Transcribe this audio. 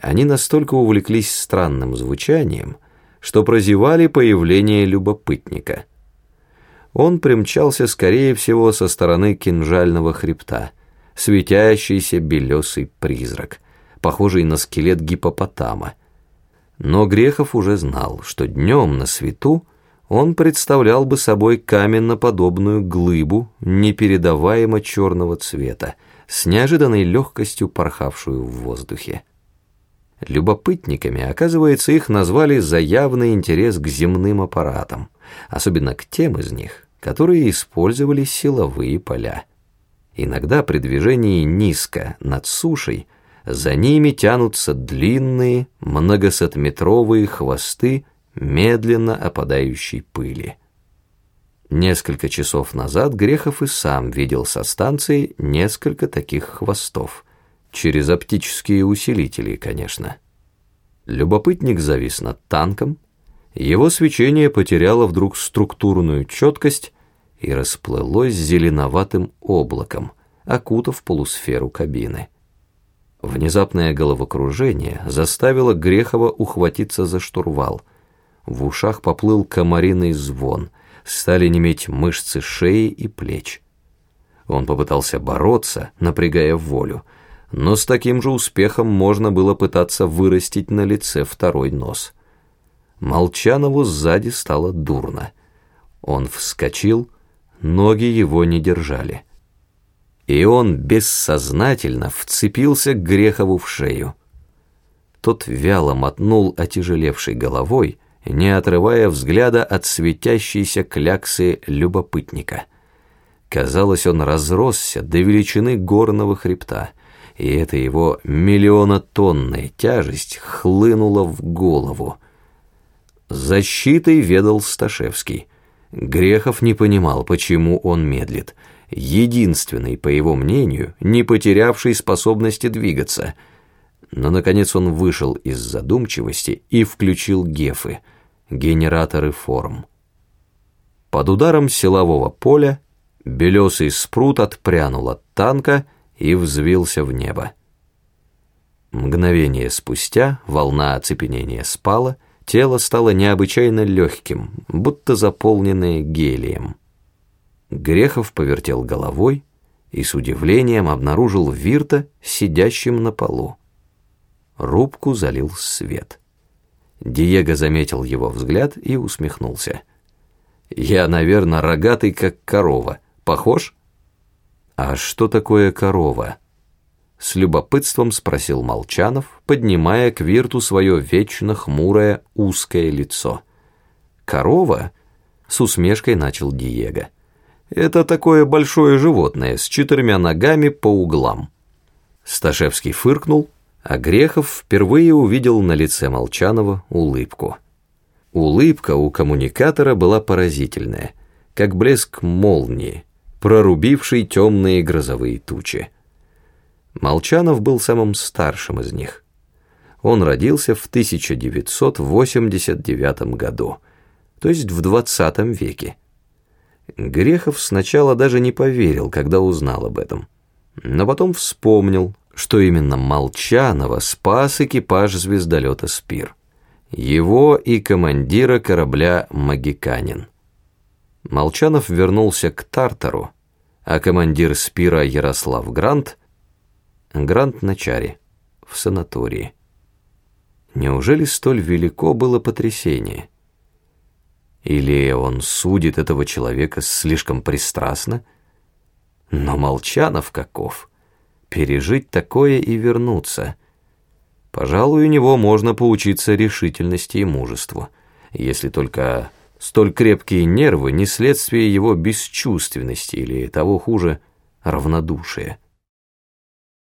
Они настолько увлеклись странным звучанием, что прозевали появление любопытника. Он примчался, скорее всего, со стороны кинжального хребта, светящийся белесый призрак, похожий на скелет гипопотама. Но Грехов уже знал, что днем на свету он представлял бы собой каменно-подобную глыбу непередаваемо черного цвета, с неожиданной легкостью порхавшую в воздухе. Любопытниками, оказывается, их назвали за явный интерес к земным аппаратам, особенно к тем из них, которые использовали силовые поля. Иногда при движении низко над сушей за ними тянутся длинные многосотметровые хвосты медленно опадающей пыли. Несколько часов назад Грехов и сам видел со станции несколько таких хвостов. Через оптические усилители, конечно. Любопытник завис над танком. Его свечение потеряло вдруг структурную четкость и расплылось зеленоватым облаком, окутав полусферу кабины. Внезапное головокружение заставило Грехова ухватиться за штурвал. В ушах поплыл комариный звон, стали неметь мышцы шеи и плеч. Он попытался бороться, напрягая волю, но с таким же успехом можно было пытаться вырастить на лице второй нос. Молчанову сзади стало дурно. Он вскочил, ноги его не держали. И он бессознательно вцепился к Грехову в шею. Тот вяло мотнул отяжелевшей головой, не отрывая взгляда от светящейся кляксы любопытника. Казалось, он разросся до величины горного хребта, и эта его миллионотонная тяжесть хлынула в голову. Защитой ведал Сташевский. Грехов не понимал, почему он медлит. Единственный, по его мнению, не потерявший способности двигаться. Но, наконец, он вышел из задумчивости и включил гефы — генераторы форм. Под ударом силового поля белесый спрут отпрянул от танка и взвился в небо. Мгновение спустя волна оцепенения спала, тело стало необычайно легким, будто заполненное гелием. Грехов повертел головой и с удивлением обнаружил Вирта сидящим на полу. Рубку залил свет. Диего заметил его взгляд и усмехнулся. «Я, наверное, рогатый, как корова. Похож?» «А что такое корова?» С любопытством спросил Молчанов, поднимая к Вирту свое вечно хмурое узкое лицо. «Корова?» — с усмешкой начал Диего. «Это такое большое животное с четырьмя ногами по углам». Сташевский фыркнул, а Грехов впервые увидел на лице Молчанова улыбку. Улыбка у коммуникатора была поразительная, как блеск молнии, прорубившей темные грозовые тучи. Молчанов был самым старшим из них. Он родился в 1989 году, то есть в 20 веке. Грехов сначала даже не поверил, когда узнал об этом, но потом вспомнил, что именно Молчанова спас экипаж звездолета «Спир». Его и командира корабля «Магиканин». Молчанов вернулся к Тартару, а командир «Спира» Ярослав Грант Грант на чаре, в санатории. Неужели столь велико было потрясение? Или он судит этого человека слишком пристрастно? Но Молчанов каков? пережить такое и вернуться. Пожалуй, у него можно поучиться решительности и мужеству, если только столь крепкие нервы не следствие его бесчувственности или, того хуже, равнодушия.